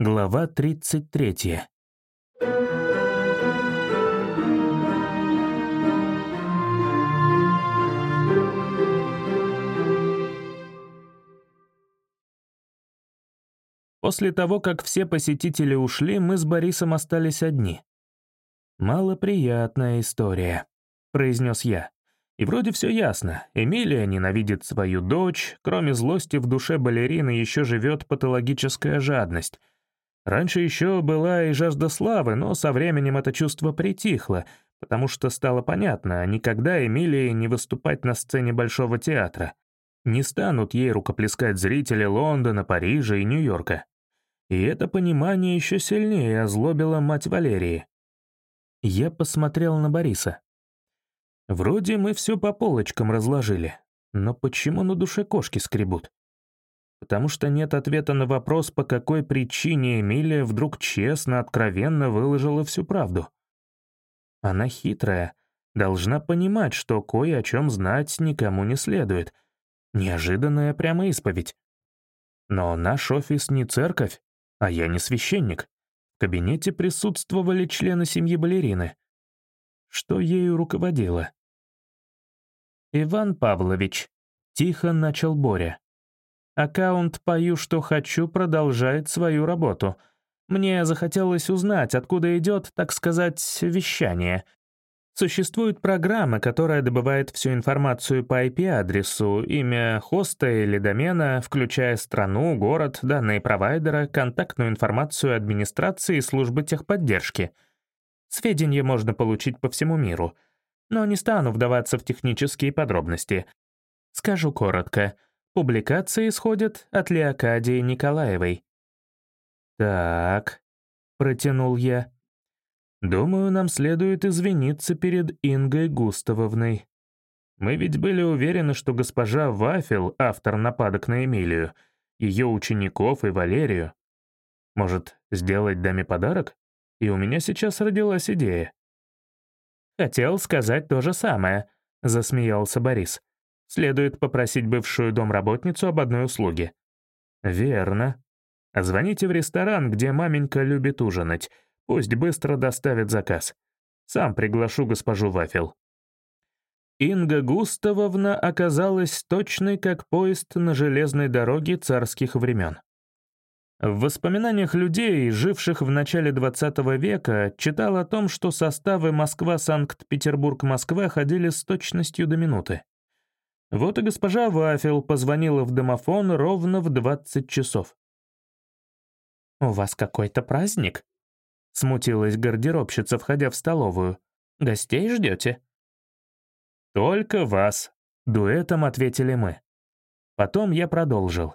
Глава 33. После того, как все посетители ушли, мы с Борисом остались одни. «Малоприятная история», — произнес я. И вроде все ясно. Эмилия ненавидит свою дочь, кроме злости в душе балерины еще живет патологическая жадность. Раньше еще была и жажда славы, но со временем это чувство притихло, потому что стало понятно, никогда Эмилии не выступать на сцене Большого театра. Не станут ей рукоплескать зрители Лондона, Парижа и Нью-Йорка. И это понимание еще сильнее озлобило мать Валерии. Я посмотрел на Бориса. Вроде мы все по полочкам разложили, но почему на душе кошки скребут? Потому что нет ответа на вопрос, по какой причине Эмилия вдруг честно, откровенно выложила всю правду. Она хитрая, должна понимать, что кое о чем знать никому не следует. Неожиданная прямо исповедь. Но наш офис не церковь, а я не священник. В кабинете присутствовали члены семьи балерины. Что ею руководило? «Иван Павлович», — тихо начал Боря. «Аккаунт «Пою, что хочу» продолжает свою работу. Мне захотелось узнать, откуда идет, так сказать, вещание. Существует программа, которая добывает всю информацию по IP-адресу, имя хоста или домена, включая страну, город, данные провайдера, контактную информацию администрации и службы техподдержки. Сведения можно получить по всему миру — но не стану вдаваться в технические подробности. Скажу коротко. Публикации исходят от Леокадии Николаевой. «Так», — протянул я. «Думаю, нам следует извиниться перед Ингой Густавовной. Мы ведь были уверены, что госпожа Вафел — автор нападок на Эмилию, ее учеников и Валерию. Может, сделать даме подарок? И у меня сейчас родилась идея. «Хотел сказать то же самое», — засмеялся Борис. «Следует попросить бывшую домработницу об одной услуге». «Верно. Звоните в ресторан, где маменька любит ужинать. Пусть быстро доставят заказ. Сам приглашу госпожу Вафел». Инга Густавовна оказалась точной, как поезд на железной дороге царских времен. В воспоминаниях людей, живших в начале XX века, читал о том, что составы Москва-Санкт-Петербург-Москва ходили с точностью до минуты. Вот и госпожа Вафел позвонила в домофон ровно в 20 часов. «У вас какой-то праздник?» — смутилась гардеробщица, входя в столовую. «Гостей ждете?» «Только вас», — дуэтом ответили мы. Потом я продолжил.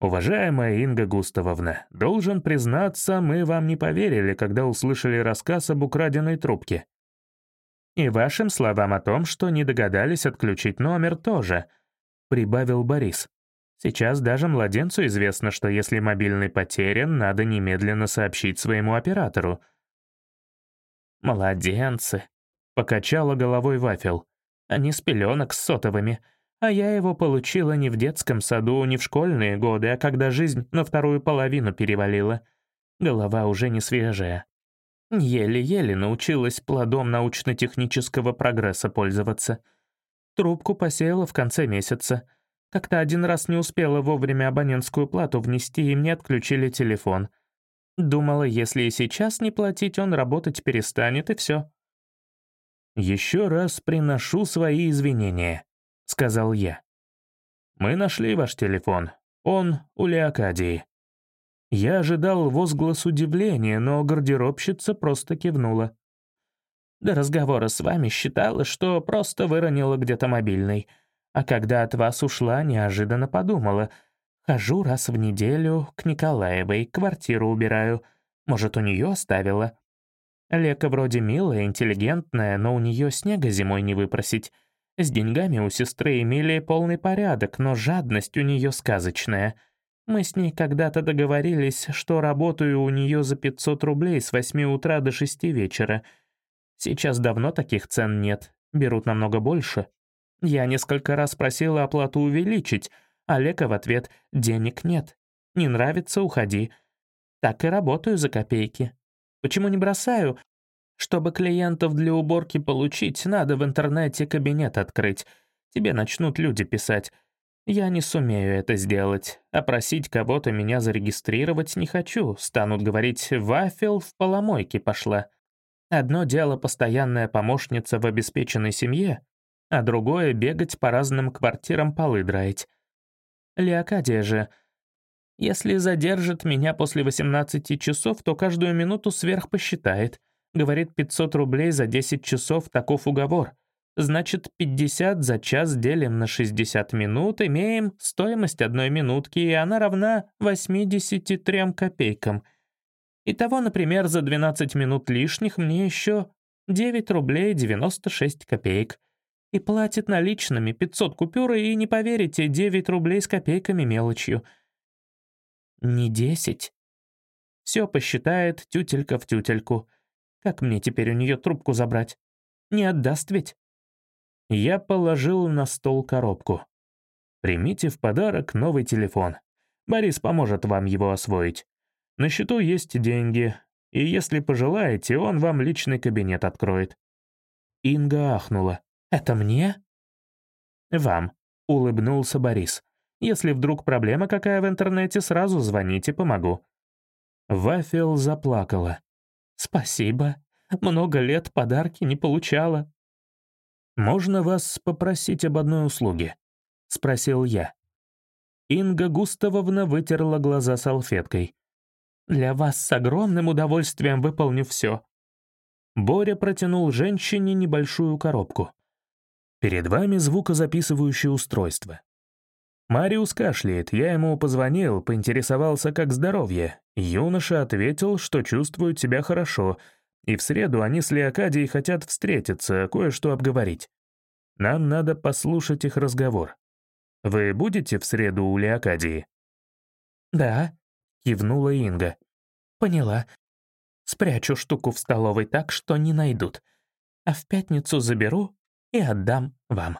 «Уважаемая Инга Густавовна, должен признаться, мы вам не поверили, когда услышали рассказ об украденной трубке. И вашим словам о том, что не догадались отключить номер тоже», — прибавил Борис. «Сейчас даже младенцу известно, что если мобильный потерян, надо немедленно сообщить своему оператору». «Младенцы», — покачала головой Вафел. «Они с пеленок с сотовыми». А я его получила не в детском саду, не в школьные годы, а когда жизнь на вторую половину перевалила. Голова уже не свежая. Еле-еле научилась плодом научно-технического прогресса пользоваться. Трубку посеяла в конце месяца. Как-то один раз не успела вовремя абонентскую плату внести, и мне отключили телефон. Думала, если и сейчас не платить, он работать перестанет, и все. Еще раз приношу свои извинения. — сказал я. «Мы нашли ваш телефон. Он у Леокадии». Я ожидал возглас удивления, но гардеробщица просто кивнула. До разговора с вами считала, что просто выронила где-то мобильный. А когда от вас ушла, неожиданно подумала. Хожу раз в неделю к Николаевой, квартиру убираю. Может, у нее оставила. Лека вроде милая, интеллигентная, но у нее снега зимой не выпросить. С деньгами у сестры Эмилии полный порядок, но жадность у нее сказочная. Мы с ней когда-то договорились, что работаю у нее за 500 рублей с 8 утра до 6 вечера. Сейчас давно таких цен нет, берут намного больше. Я несколько раз просила оплату увеличить, а Лека в ответ «денег нет». «Не нравится — уходи». так и работаю за копейки. Почему не бросаю? Чтобы клиентов для уборки получить, надо в интернете кабинет открыть. Тебе начнут люди писать. Я не сумею это сделать, а просить кого-то меня зарегистрировать не хочу. Станут говорить, вафел в поломойке пошла. Одно дело постоянная помощница в обеспеченной семье, а другое — бегать по разным квартирам полы драить. Леокадия же, если задержит меня после 18 часов, то каждую минуту сверх посчитает. Говорит, 500 рублей за 10 часов, таков уговор. Значит, 50 за час делим на 60 минут, имеем стоимость одной минутки, и она равна 83 копейкам. Итого, например, за 12 минут лишних мне еще 9 рублей 96 копеек. И платит наличными 500 купюр, и, не поверите, 9 рублей с копейками мелочью. Не 10. Все посчитает тютелька в тютельку. Как мне теперь у нее трубку забрать? Не отдаст ведь? Я положил на стол коробку. Примите в подарок новый телефон. Борис поможет вам его освоить. На счету есть деньги, и если пожелаете, он вам личный кабинет откроет». Инга ахнула. «Это мне?» «Вам», — улыбнулся Борис. «Если вдруг проблема какая в интернете, сразу звоните, помогу». Вафел заплакала. «Спасибо. Много лет подарки не получала. «Можно вас попросить об одной услуге?» — спросил я. Инга Густавовна вытерла глаза салфеткой. «Для вас с огромным удовольствием выполню все». Боря протянул женщине небольшую коробку. «Перед вами звукозаписывающее устройство. Мариус кашляет, я ему позвонил, поинтересовался, как здоровье. Юноша ответил, что чувствует себя хорошо, и в среду они с Леокадией хотят встретиться, кое-что обговорить. Нам надо послушать их разговор. Вы будете в среду у Леокадии?» «Да», — кивнула Инга. «Поняла. Спрячу штуку в столовой так, что не найдут. А в пятницу заберу и отдам вам».